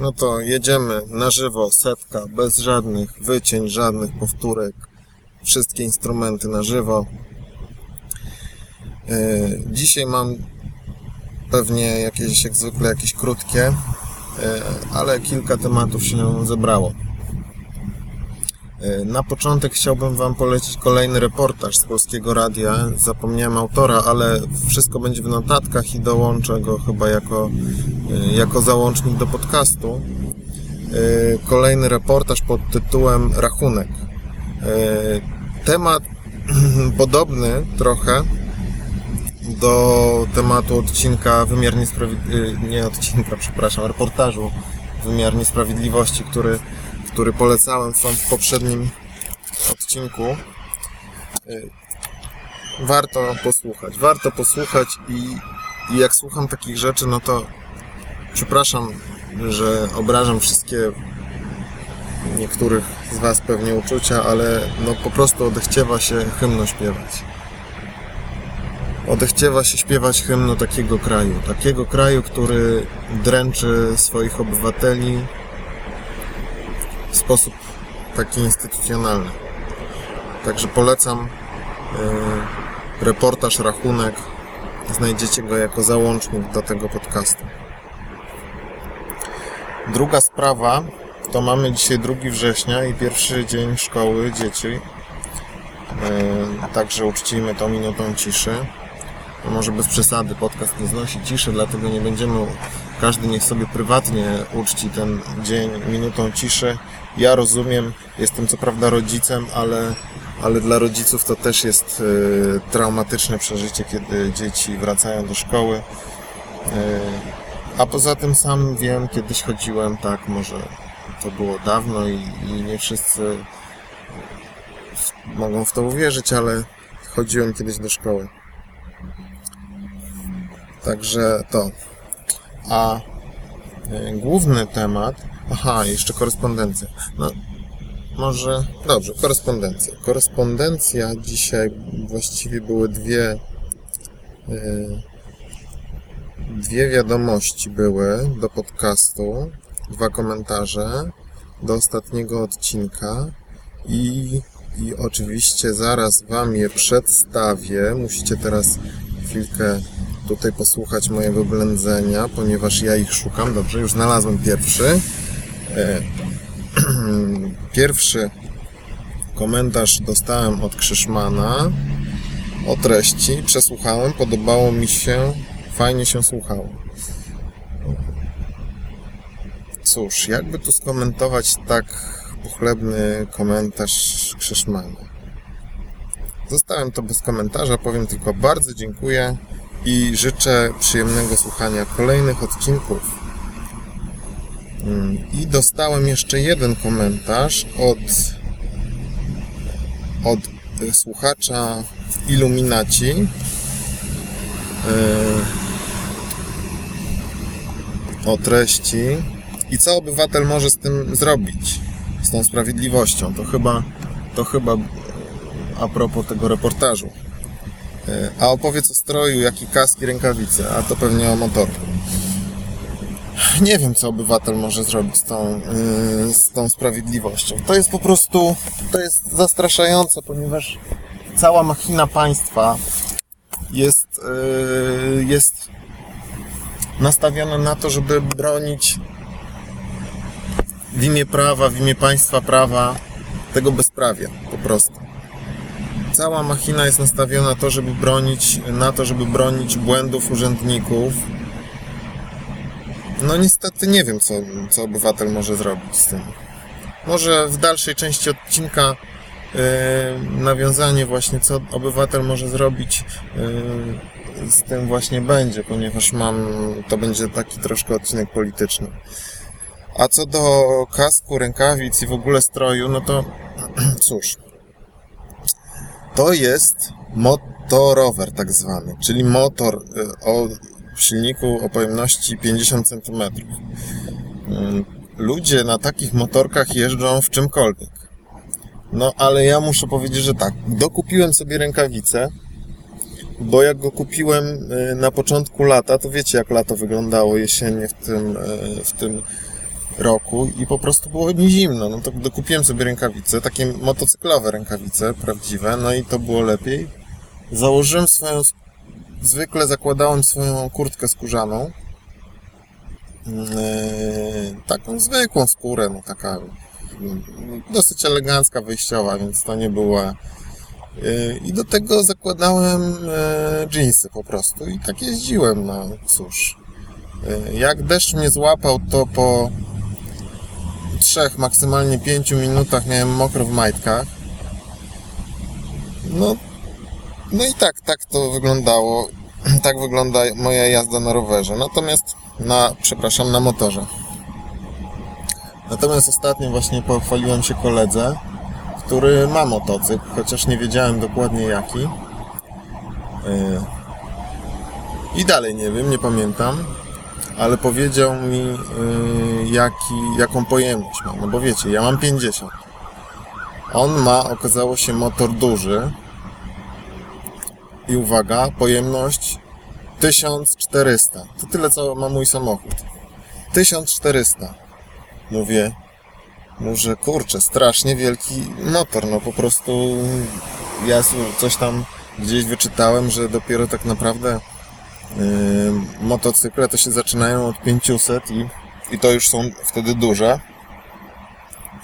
No to jedziemy na żywo, setka, bez żadnych wycięć, żadnych powtórek. Wszystkie instrumenty na żywo. Yy, Dzisiaj mam pewnie jakieś, jak zwykle, jakieś krótkie, yy, ale kilka tematów się zebrało. Yy, Na początek chciałbym Wam polecić kolejny reportaż z Polskiego Radia. Zapomniałem autora, ale wszystko będzie w notatkach i dołączę go chyba jako, yy, jako załącznik do podcastu. Yy, Kolejny reportaż pod tytułem Rachunek. Temat podobny trochę do tematu odcinka Wymiar Niesprawiedliwości, nie odcinka, przepraszam, reportażu Wymiar Niesprawiedliwości, który, który polecałem Wam w poprzednim odcinku. Y, Warto posłuchać, warto posłuchać i, i jak słucham takich rzeczy, no to przepraszam, że obrażam wszystkie niektórych z Was pewnie uczucia, ale no po prostu odechciewa się hymnu śpiewać odechciewa się śpiewać hymnu takiego kraju. Takiego kraju, który dręczy swoich obywateli sposób taki instytucjonalny. Także polecam yy, reportaż, rachunek. Znajdziecie go jako załącznik do tego podcastu. Druga sprawa to mamy dzisiaj 2 września i pierwszy dzień szkoły dzieci. Yy, Także uczcijmy to minutą ciszy może bez przesady, podcast nie znosi ciszy, dlatego nie będziemy, każdy niech sobie prywatnie uczci ten dzień minutą ciszy. Ja rozumiem, jestem co prawda rodzicem, ale, ale dla rodziców to też jest y, traumatyczne przeżycie, kiedy dzieci wracają do szkoły. Y, a poza tym sam wiem, kiedyś chodziłem, tak, może to było dawno i, i nie wszyscy mogą w to uwierzyć, ale chodziłem kiedyś do szkoły. Także to. A y, główny temat. Aha, jeszcze korespondencja. No, może. Dobrze, korespondencja. Korespondencja dzisiaj właściwie były dwie. y, Dwie wiadomości były do podcastu, dwa komentarze do ostatniego odcinka i, i oczywiście zaraz Wam je przedstawię. Musicie teraz chwilkę tutaj posłuchać mojego ględzenia, ponieważ ja ich szukam. Dobrze, już znalazłem pierwszy. E, Pierwszy komentarz dostałem od Krzyszmana o treści. Przesłuchałem, podobało mi się, fajnie się słuchało. Cóż, jakby tu skomentować tak pochlebny komentarz Krzyszmana? Zostałem to bez komentarza, powiem tylko bardzo dziękuję i życzę przyjemnego słuchania kolejnych odcinków. Mm, I dostałem jeszcze jeden komentarz od, od słuchacza Illuminaci. Yy, o treści i co obywatel może z tym zrobić, z tą sprawiedliwością. To chyba, to chyba a propos tego reportażu. Yy, A opowiedz o stroju, jaki kaski, rękawice, a to pewnie o motorku. Nie wiem, co obywatel może zrobić z tą, yy, z tą sprawiedliwością. To jest po prostu, to jest zastraszające, ponieważ cała machina państwa jest, yy, jest nastawiona na to, żeby bronić w imię prawa, w imię państwa prawa tego bezprawia, po prostu. Cała machina jest nastawiona na to, żeby bronić, na to, żeby bronić błędów urzędników, no niestety nie wiem, co, co obywatel może zrobić z tym. Może w dalszej części odcinka yy, nawiązanie właśnie, co obywatel może zrobić yy, z tym właśnie będzie, ponieważ mam, to będzie taki troszkę odcinek polityczny. A co do kasku, rękawic i w ogóle stroju, no to cóż, to jest motorower tak zwany, czyli motor yy, o silniku o pojemności 50 cm. Ludzie na takich motorkach jeżdżą w czymkolwiek. No ale ja muszę powiedzieć, że tak. Dokupiłem sobie rękawice, bo jak go kupiłem y, na początku lata, to wiecie jak lato wyglądało jesiennie w tym, y, w tym roku i po prostu było mi zimno. No to dokupiłem sobie rękawice, takie motocyklowe rękawice, prawdziwe, no i to było lepiej. Założyłem swoją, zwykle zakładałem swoją kurtkę skórzaną, yy, taką zwykłą skórę, no taka dosyć elegancka, wyjściowa, więc to nie była yy, i do tego zakładałem yy, jeansy po prostu i tak jeździłem, no cóż. Jak deszcz mnie złapał, to po trzech, maksymalnie pięciu minutach miałem mokro w majtkach. No, no i tak, tak to wyglądało. Tak wygląda moja jazda na rowerze. Natomiast na, przepraszam, na motorze. Natomiast ostatnio właśnie pochwaliłem się koledze, który ma motocykl, chociaż nie wiedziałem dokładnie jaki. Yy. I dalej nie wiem, nie pamiętam ale powiedział mi, yy, jaki, jaką pojemność ma. No bo wiecie, ja mam 50. On ma, okazało się, motor duży. I uwaga, pojemność 1400. To tyle, co ma mój samochód. 1400. Mówię, może kurczę, strasznie wielki motor. No po prostu ja coś tam gdzieś wyczytałem, że dopiero tak naprawdę motocykle to się zaczynają od 500 i, i to już są wtedy duże.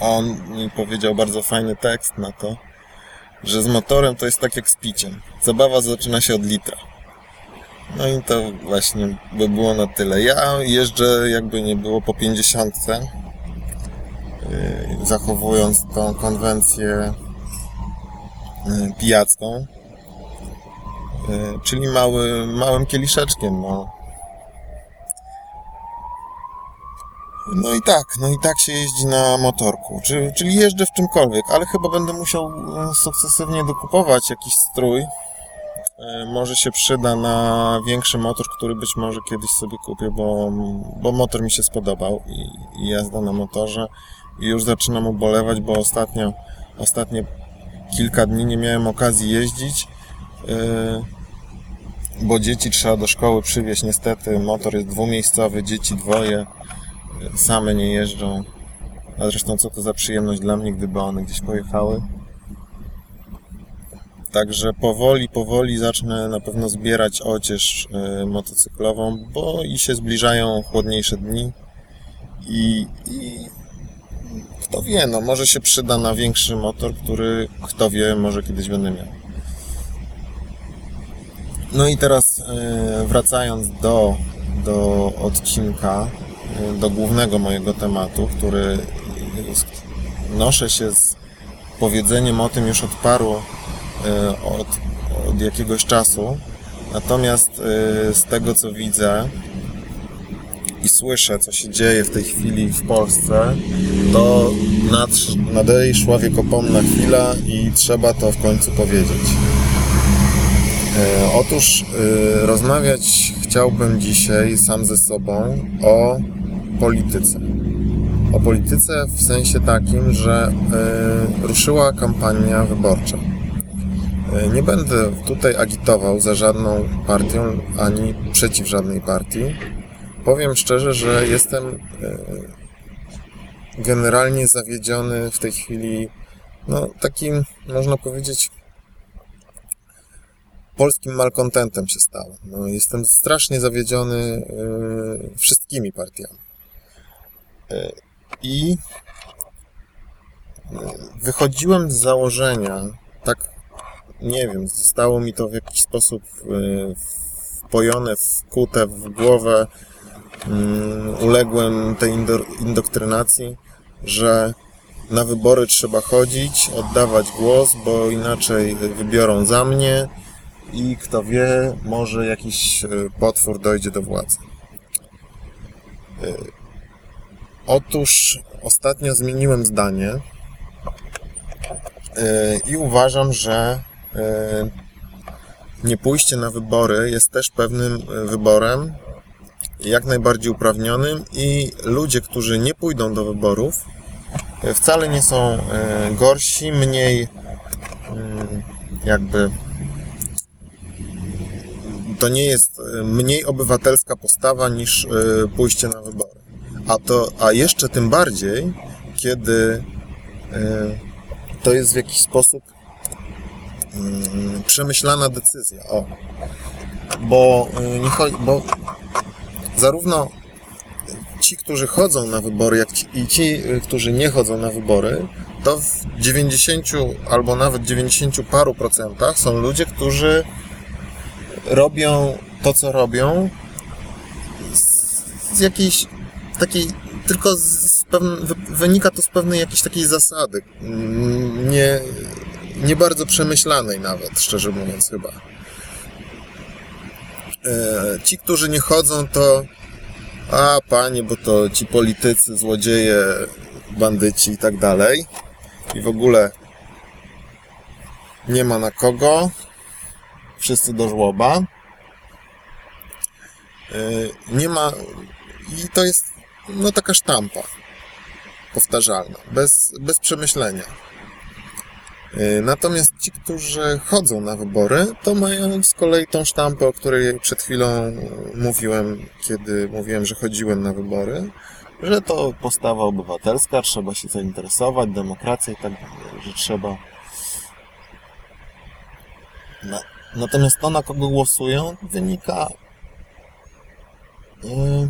On powiedział bardzo fajny tekst na to, że z motorem to jest tak jak z piciem. Zabawa zaczyna się od litra. No i to właśnie by było na tyle. Ja jeżdżę jakby nie było po 50, yy, zachowując tą konwencję yy, pijacką. E, czyli mały, małym kieliszeczkiem, no. No i tak, no i tak się jeździ na motorku, czyli, czyli jeżdżę w czymkolwiek, ale chyba będę musiał e, sukcesywnie dokupować jakiś strój. E, może się przyda na większy motor, który być może kiedyś sobie kupię, bo, bo motor mi się spodobał i, i jazda na motorze i już zaczynam ubolewać, bo ostatnio, ostatnie kilka dni nie miałem okazji jeździć bo dzieci trzeba do szkoły przywieźć. Niestety motor jest dwumiejscowy, dzieci dwoje, yy, same nie jeżdżą. A zresztą co to za przyjemność dla mnie, gdyby one gdzieś pojechały. Także powoli, powoli zacznę na pewno zbierać ocież yy, motocyklową, bo i się zbliżają chłodniejsze dni i, i kto wie, no może się przyda na większy motor, który kto wie, może kiedyś będę miał. No i teraz e, wracając do, do odcinka, e, do głównego mojego tematu, który noszę się z powiedzeniem o tym już od paru, e, od, od jakiegoś czasu. Natomiast z tego co widzę i słyszę, co się dzieje w tej chwili w Polsce, to nadeszła wiekopomna chwila i trzeba to w końcu powiedzieć. E, otóż e, rozmawiać chciałbym dzisiaj sam ze sobą o polityce. O polityce w sensie takim, że e, ruszyła kampania wyborcza. Nie będę tutaj agitował za żadną partią ani przeciw żadnej partii. Powiem szczerze, że jestem generalnie zawiedziony w tej chwili no, takim, można powiedzieć, polskim malkontentem się stałem. No, jestem strasznie zawiedziony y, wszystkimi partiami. Y, I y, wychodziłem z założenia, tak nie wiem, zostało mi to w jakiś sposób wpojone, wkute w głowę, uległem tej indoktrynacji, że na wybory trzeba chodzić, oddawać głos, bo inaczej wybiorą za mnie, i kto wie, może jakiś e, potwór dojdzie do władzy. E, otóż ostatnio zmieniłem zdanie e, i uważam, że nie pójście na wybory jest też pewnym wyborem, jak najbardziej uprawnionym i ludzie, którzy nie pójdą do wyborów, wcale nie są gorsi, mniej jakby to nie jest e, mniej obywatelska postawa niż e, pójście na wybory. A, to, a jeszcze tym bardziej, kiedy e, to jest w jakiś sposób mm, przemyślana decyzja. O. Bo, nie chodzi, bo zarówno ci, którzy chodzą na wybory, jak ci, i ci, którzy nie chodzą na wybory, to w 90 albo nawet 90 paru procentach są ludzie, którzy robią to, co robią z, jakiejś takiej, tylko z pewne, wynika to z pewnej jakiejś takiej zasady, mm, nie, nie bardzo przemyślanej nawet, szczerze mówiąc chyba. E, ci, którzy nie chodzą, to a panie, bo to ci politycy, złodzieje, bandyci i tak dalej. I w ogóle nie ma na kogo. Wszyscy do żłoba. E, nie ma. I to jest no taka sztampa powtarzalna, bez, bez przemyślenia. Y, natomiast ci, którzy chodzą na wybory, to mają z kolei tą sztampę, o której przed chwilą mówiłem, kiedy mówiłem, że chodziłem na wybory, że to postawa obywatelska, trzeba się zainteresować, demokracja i tak dalej, że trzeba. Natomiast to, na kogo głosują, wynika. Yy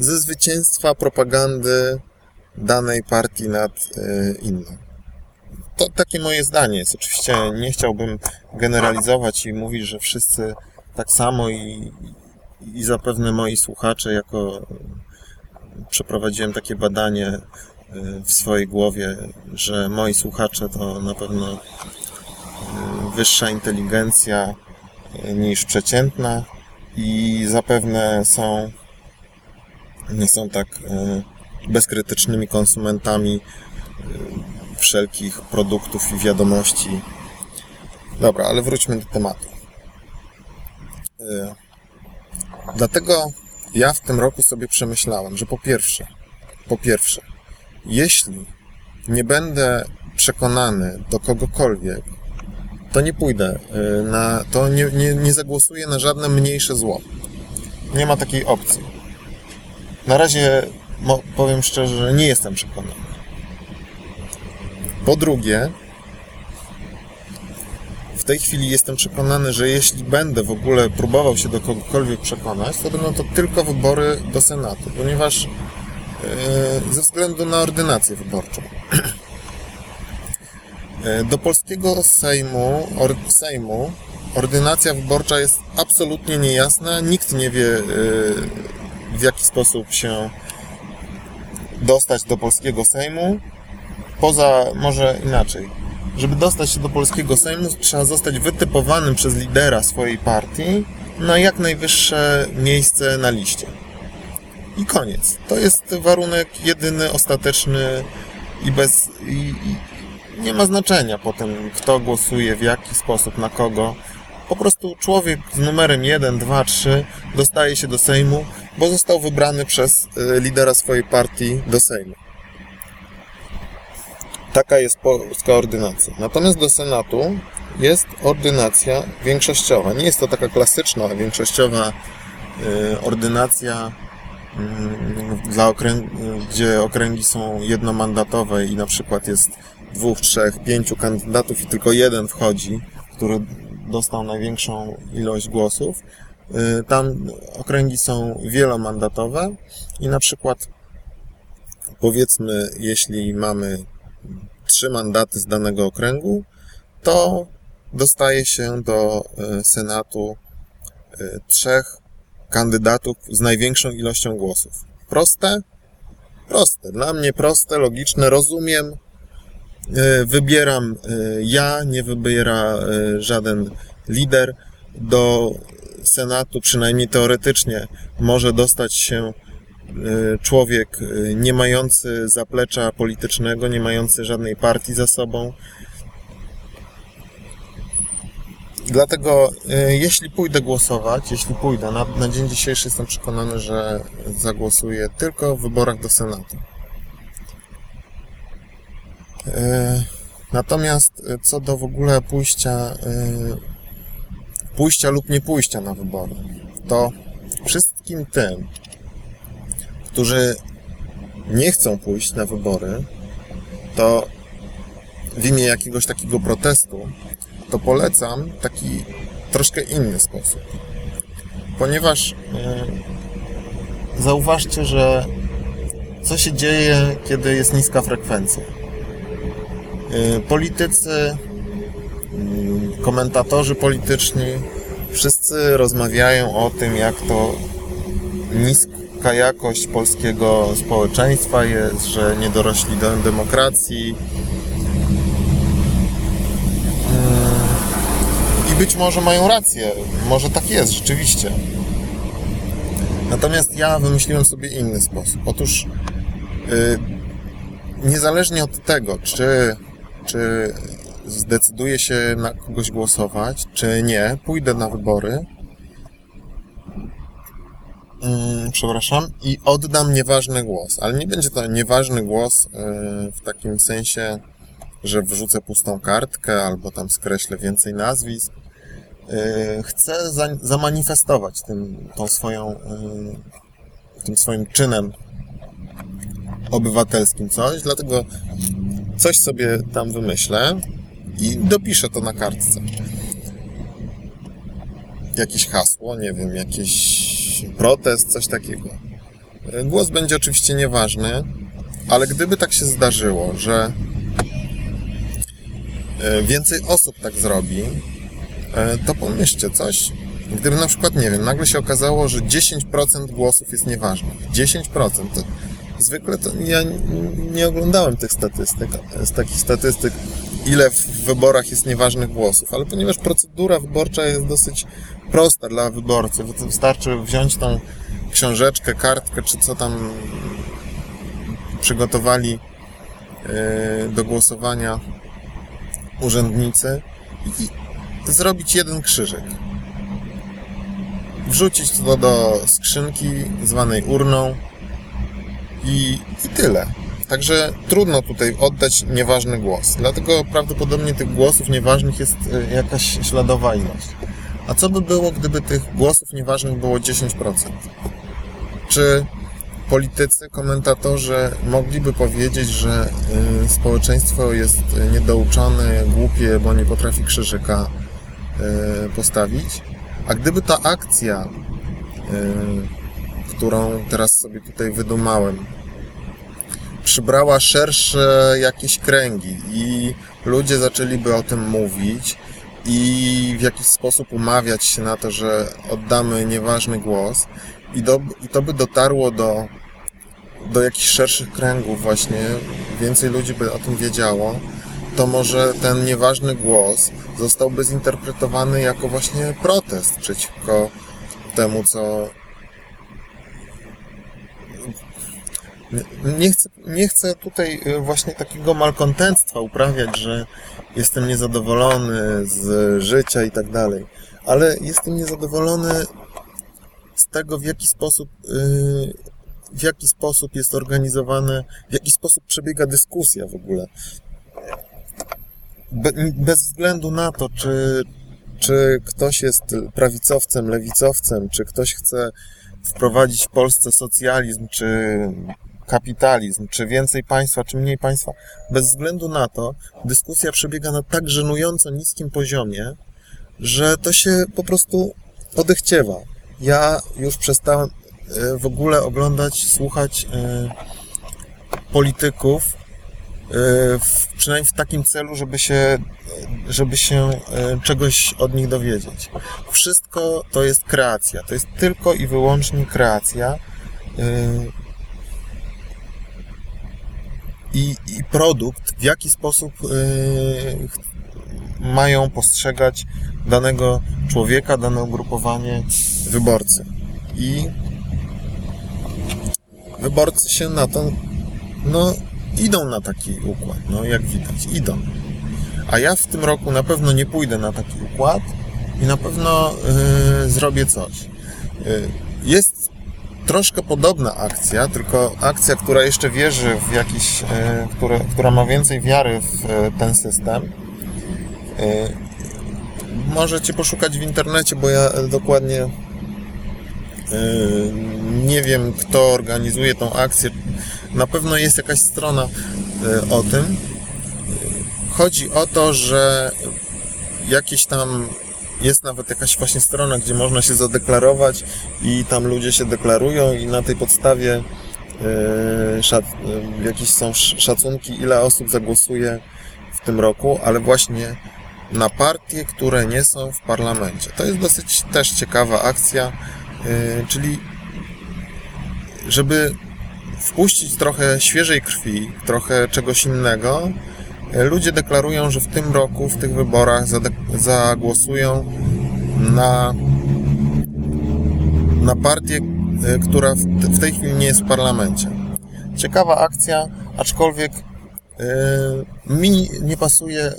ze zwycięstwa propagandy danej partii nad e, inną. To takie moje zdanie jest. Oczywiście nie chciałbym generalizować i mówić, że wszyscy tak samo i, i zapewne moi słuchacze, jako przeprowadziłem takie badanie e, w swojej głowie, że moi słuchacze to na pewno e, wyższa inteligencja niż przeciętna i zapewne są nie są tak e, bezkrytycznymi konsumentami e, wszelkich produktów i wiadomości. Dobra, ale wróćmy do tematu. E, dlatego ja w tym roku sobie przemyślałem, że po pierwsze, po pierwsze, jeśli nie będę przekonany do kogokolwiek, to nie pójdę na, to nie, nie, nie zagłosuję na żadne mniejsze zło. Nie ma takiej opcji. Na razie powiem szczerze, że nie jestem przekonany. Po drugie, w tej chwili jestem przekonany, że jeśli będę w ogóle próbował się do kogokolwiek przekonać, to będą to tylko wybory do Senatu, ponieważ yy, ze względu na ordynację wyborczą. E, do polskiego Sejmu, or, Sejmu ordynacja wyborcza jest absolutnie niejasna. Nikt nie wie, yy, w jaki sposób się dostać do polskiego Sejmu. Poza, może inaczej. Żeby dostać się do polskiego Sejmu, trzeba zostać wytypowanym przez lidera swojej partii na jak najwyższe miejsce na liście. I koniec. To jest warunek jedyny, ostateczny i bez. I nie ma znaczenia potem, kto głosuje, w jaki sposób, na kogo. Po prostu człowiek z numerem 1, 2, 3 dostaje się do Sejmu, bo został wybrany przez y, lidera swojej partii do Sejmu. Taka jest polska ordynacja. Natomiast do Senatu jest ordynacja większościowa. Nie jest to taka klasyczna większościowa y, ordynacja, y, dla okręg gdzie okręgi są jednomandatowe i na przykład jest dwóch, trzech, pięciu kandydatów i tylko jeden wchodzi, który dostał największą ilość głosów. Y, tam okręgi są wielomandatowe i na przykład powiedzmy, jeśli mamy trzy mandaty z danego okręgu, to dostaje się do y, Senatu y, trzech kandydatów z największą ilością głosów. Proste? Proste. Dla mnie proste, logiczne, rozumiem, wybieram e, ja, nie wybiera e, żaden lider. Do Senatu, przynajmniej teoretycznie, może dostać się człowiek nie mający zaplecza politycznego, nie mający żadnej partii za sobą. Dlatego, jeśli pójdę głosować, jeśli pójdę, na, na dzień dzisiejszy jestem przekonany, że zagłosuję tylko w wyborach do Senatu. E, natomiast e, co do w ogóle pójścia, e, pójścia lub nie pójścia na wybory, to wszystkim tym, którzy nie chcą pójść na wybory, to w imię jakiegoś takiego protestu, to polecam taki troszkę inny sposób. Ponieważ zauważcie, że co się dzieje, kiedy jest niska frekwencja. Yy, politycy, yy, komentatorzy polityczni, wszyscy rozmawiają o tym, jak to niska jakość polskiego społeczeństwa jest, że nie dorośli do demokracji. I być może mają rację, może tak jest rzeczywiście. Natomiast ja wymyśliłem sobie inny sposób. Otóż yy, niezależnie od tego, czy, czy zdecyduję się na kogoś głosować, czy nie, pójdę na wybory, yy, przepraszam, i oddam nieważny głos. Ale nie będzie to nieważny głos yy, w takim sensie, że wrzucę pustą kartkę albo tam skreślę więcej nazwisk. Yy, chcę za, zamanifestować tym, tą swoją, yy, tym swoim czynem obywatelskim coś, dlatego coś sobie tam wymyślę i dopiszę to na kartce. Jakieś hasło, nie wiem, jakiś protest, coś takiego. Głos będzie oczywiście nieważny, ale gdyby tak się zdarzyło, że więcej osób tak zrobi, to pomyślcie coś. Gdyby na przykład, nie wiem, nagle się okazało, że 10% głosów jest nieważnych. 10% to zwykle to ja nie oglądałem tych statystyk, z takich statystyk, ile w wyborach jest nieważnych głosów, ale ponieważ procedura wyborcza jest dosyć prosta dla wyborcy, wystarczy wziąć tą książeczkę, kartkę, czy co tam przygotowali do głosowania urzędnicy i zrobić jeden krzyżyk. Wrzucić to do skrzynki zwanej urną i, i tyle. Także trudno tutaj oddać nieważny głos. Dlatego prawdopodobnie tych głosów nieważnych jest jakaś śladowa ilość. A co by było, gdyby tych głosów nieważnych było 10%? Czy politycy, komentatorzy mogliby powiedzieć, że y, społeczeństwo jest niedouczone, głupie, bo nie potrafi krzyżyka postawić? A gdyby ta akcja, którą teraz sobie tutaj wydumałem, przybrała szersze jakieś kręgi i ludzie zaczęliby o tym mówić i w jakiś sposób umawiać się na to, że oddamy nieważny głos i, do, i to by dotarło do, do jakichś szerszych kręgów właśnie, więcej ludzi by o tym wiedziało, to może ten nieważny głos zostałby zinterpretowany jako właśnie protest przeciwko temu, co nie chcę, nie chcę tutaj właśnie takiego malkontentstwa uprawiać, że jestem niezadowolony z życia i tak dalej, ale jestem niezadowolony z tego, w jaki sposób w jaki sposób jest organizowane, w jaki sposób przebiega dyskusja w ogóle. Be, bez względu na to, czy, czy ktoś jest prawicowcem, lewicowcem, czy ktoś chce wprowadzić w Polsce socjalizm, czy kapitalizm, czy więcej państwa, czy mniej państwa. Bez względu na to, dyskusja przebiega na tak żenująco niskim poziomie, że to się po prostu odechciewa. Ja już przestałem w ogóle oglądać, słuchać polityków, w, przynajmniej w takim celu, żeby się, żeby się czegoś od nich dowiedzieć. Wszystko to jest kreacja, to jest tylko i wyłącznie kreacja i, i produkt, w jaki sposób mają postrzegać danego człowieka, dane ugrupowanie wyborcy. I wyborcy się na to, no, idą na taki układ, no, jak widać, idą. A ja w tym roku na pewno nie pójdę na taki układ i na pewno yy, zrobię coś. Yy, jest troszkę podobna akcja, tylko akcja, która jeszcze wierzy w jakiś, yy, które, która ma więcej wiary w ten system. Możecie poszukać w internecie, bo ja dokładnie Nie wiem, kto organizuje tą akcję. Na pewno jest jakaś strona o tym. Chodzi o to, że jakieś tam jest nawet jakaś właśnie strona, gdzie można się zadeklarować i tam ludzie się deklarują i na tej podstawie szac, jakieś są szacunki, ile osób zagłosuje w tym roku, ale właśnie na partie, które nie są w parlamencie. To jest dosyć też ciekawa akcja, czyli żeby wpuścić trochę świeżej krwi, trochę czegoś innego, ludzie deklarują, że w tym roku, w tych wyborach zagłosują na, na partię, która w tej chwili nie jest w parlamencie. Ciekawa akcja, aczkolwiek mi nie pasuje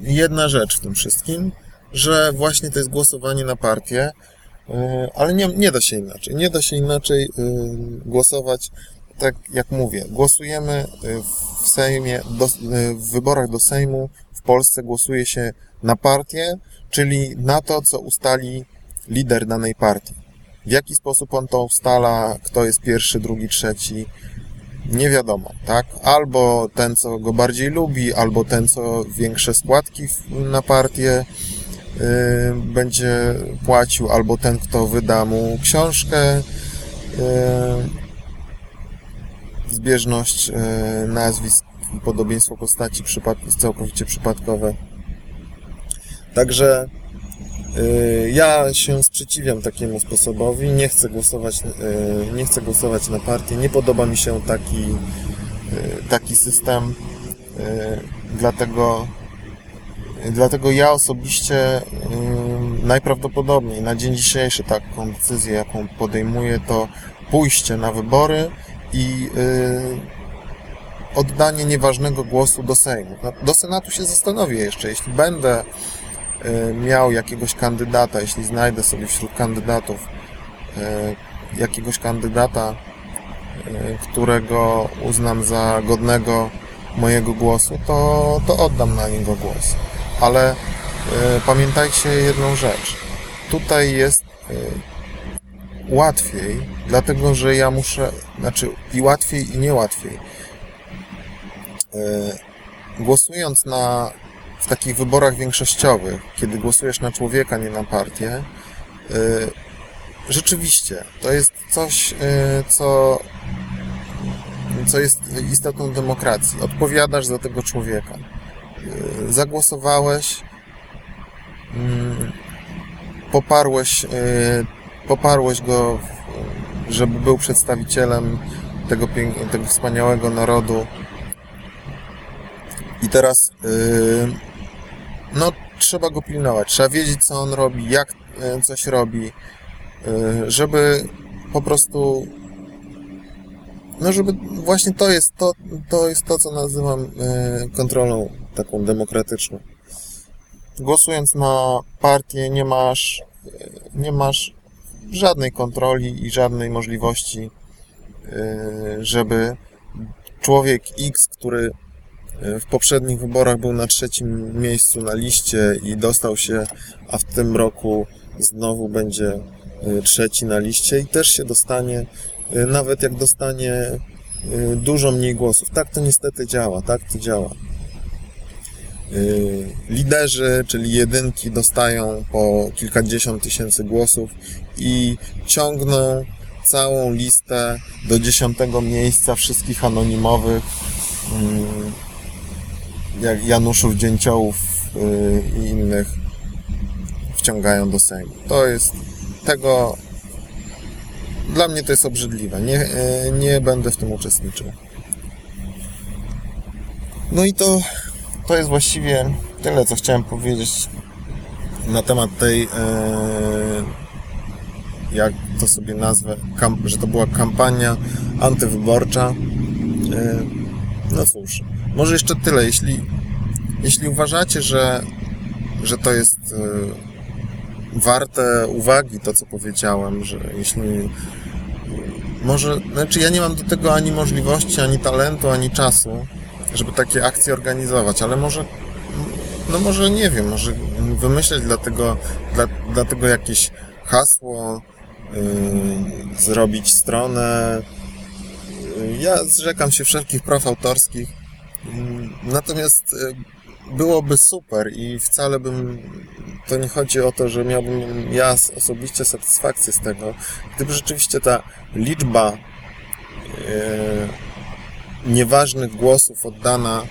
jedna rzecz w tym wszystkim, że właśnie to jest głosowanie na partię, ale nie, nie da się inaczej. Nie da się inaczej głosować, tak jak mówię. Głosujemy w Sejmie, do, w wyborach do Sejmu w Polsce głosuje się na partię, czyli na to, co ustali lider danej partii. W jaki sposób on to ustala, kto jest pierwszy, drugi, trzeci, nie wiadomo, tak? Albo ten, co go bardziej lubi, albo ten, co większe składki na partię yy, będzie płacił, albo ten, kto wyda mu książkę. Yy, zbieżność yy, nazwisk i podobieństwo postaci przypad całkowicie przypadkowe. Także yy, ja się sprzeciwiam takiemu sposobowi, nie chcę głosować, yy, nie chcę głosować na partię, nie podoba mi się taki, taki system, dlatego, dlatego ja osobiście najprawdopodobniej na dzień dzisiejszy taką decyzję, jaką podejmuję, to pójście na wybory i oddanie nieważnego głosu do Sejmu. Do Senatu się zastanowię jeszcze, jeśli będę Y, miał jakiegoś kandydata, jeśli znajdę sobie wśród kandydatów y, jakiegoś kandydata, y, którego uznam za godnego mojego głosu, to, to oddam na niego głos. Ale pamiętajcie jedną rzecz. Tutaj jest łatwiej, dlatego że ja muszę, znaczy i łatwiej i niełatwiej. Głosując na w takich wyborach większościowych, kiedy głosujesz na człowieka, nie na partię, y, rzeczywiście to jest coś, y, co, co jest istotą demokracji. Odpowiadasz za tego człowieka. Zagłosowałeś, mm, poparłeś, poparłeś go, żeby był przedstawicielem tego, tego wspaniałego narodu. I teraz no trzeba go pilnować, trzeba wiedzieć, co on robi, jak e, coś robi, e, żeby po prostu no żeby właśnie to jest to, to jest to, co nazywam kontrolą taką demokratyczną. Głosując na partię nie masz nie masz żadnej kontroli i żadnej możliwości, żeby człowiek X, który w poprzednich wyborach był na trzecim miejscu na liście i dostał się, a w tym roku znowu będzie e, trzeci na liście i też się dostanie, nawet jak dostanie dużo mniej głosów. Tak to niestety działa, tak to działa. Liderzy, czyli jedynki, dostają po kilkadziesiąt tysięcy głosów i ciągną całą listę do dziesiątego miejsca wszystkich anonimowych mm, jak Januszów, Dzięciołów yy, i innych wciągają do Sejmu. To jest tego dla mnie to jest obrzydliwe. Nie, nie będę w tym uczestniczył. No i to, to jest właściwie tyle, co chciałem powiedzieć na temat tej, yy, jak to sobie nazwę, że to była kampania antywyborcza. No cóż, może jeszcze tyle. Jeśli, jeśli uważacie, że, że to jest y, warte uwagi, to co powiedziałem, że jeśli może, znaczy ja nie mam do tego ani możliwości, ani talentu, ani czasu, żeby takie akcje organizować, ale może, no może nie wiem, może wymyśleć dla tego, dla, dla tego jakieś hasło, y, zrobić stronę. Y, Ja zrzekam się wszelkich praw autorskich, y, natomiast y, byłoby super i wcale bym, to nie chodzi o to, że miałbym ja osobiście satysfakcję z tego, gdyby rzeczywiście ta liczba nieważnych głosów oddana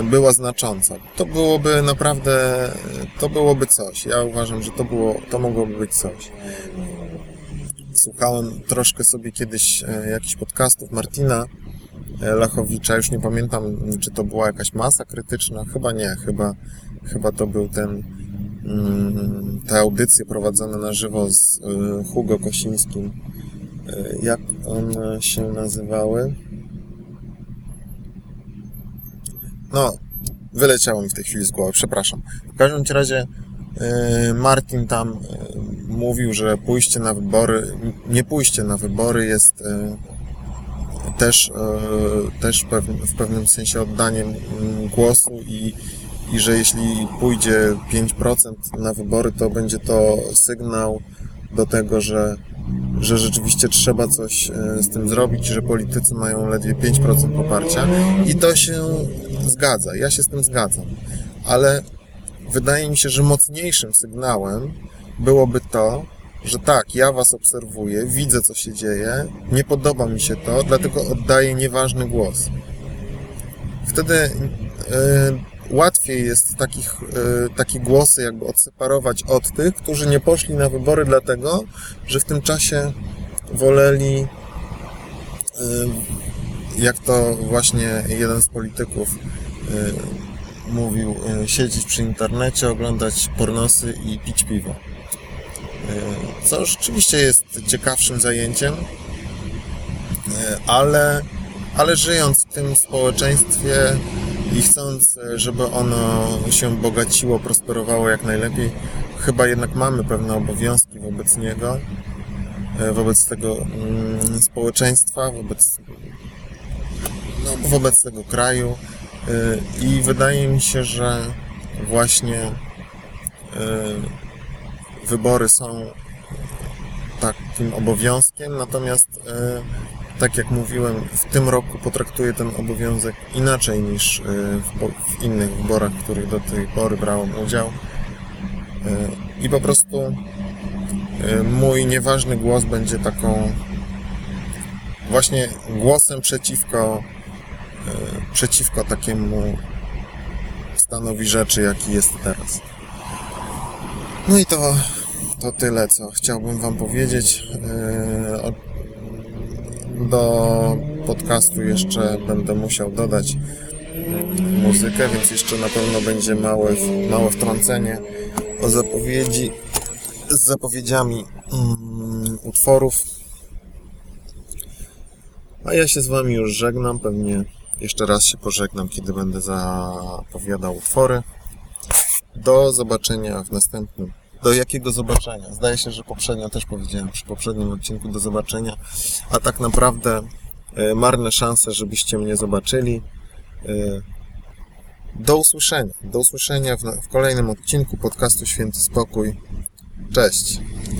y, była znacząca. To byłoby naprawdę, to byłoby coś. Ja uważam, że to było, to mogłoby być coś. Słuchałem troszkę sobie kiedyś e, jakichś podcastów Martina e, Lachowicza, już nie pamiętam, czy to była jakaś masa krytyczna, chyba nie, chyba, chyba to był ten, mm, te audycje prowadzone na żywo z Hugo Kosińskim. E, Jak one się nazywały? No, wyleciało mi w tej chwili z głowy, przepraszam. W każdym razie yy, Martin tam yy, mówił, że pójście na wybory, nie pójście na wybory jest yy, też, też w pewnym sensie oddaniem mm, głosu i, i że jeśli pójdzie 5% na wybory, to będzie to sygnał do tego, że, że rzeczywiście trzeba coś z tym zrobić, że politycy mają ledwie 5% poparcia i to się zgadza, ja się z tym zgadzam, ale wydaje mi się, że mocniejszym sygnałem byłoby to, że tak, ja was obserwuję, widzę co się dzieje, nie podoba mi się to, dlatego oddaję nieważny głos. Wtedy e, łatwiej jest takich, e, takie głosy jakby odseparować od tych, którzy nie poszli na wybory dlatego, że w tym czasie woleli, e, jak to właśnie jeden z polityków e, mówił, e, siedzieć przy internecie, oglądać pornosy i pić piwo. E, Co rzeczywiście jest ciekawszym zajęciem, ale, ale żyjąc w tym społeczeństwie i chcąc, żeby ono się bogaciło, prosperowało jak najlepiej, chyba jednak mamy pewne obowiązki wobec niego, wobec tego mm, społeczeństwa, wobec, wobec tego kraju e, i wydaje mi się, że właśnie e, wybory są takim obowiązkiem, natomiast e, tak jak mówiłem, w tym roku potraktuję ten obowiązek inaczej niż w, innych wyborach, w których do tej pory brałem udział. I po prostu mój nieważny głos będzie taką właśnie głosem przeciwko przeciwko takiemu stanowi rzeczy, jaki jest teraz. No i to, to tyle, co chciałbym Wam powiedzieć. E, Do podcastu jeszcze będę musiał dodać muzykę, więc jeszcze na pewno będzie małe, małe wtrącenie o zapowiedzi z zapowiedziami mm, utworów. A ja się z Wami już żegnam. Pewnie jeszcze raz się pożegnam, kiedy będę zapowiadał utwory. Do zobaczenia w następnym. Do jakiego zobaczenia? Zdaje się, że poprzednio też powiedziałem przy poprzednim odcinku do zobaczenia, a tak naprawdę e, marne szanse, żebyście mnie zobaczyli. E, Do usłyszenia. Do usłyszenia w, w kolejnym odcinku podcastu Święty Spokój. Cześć.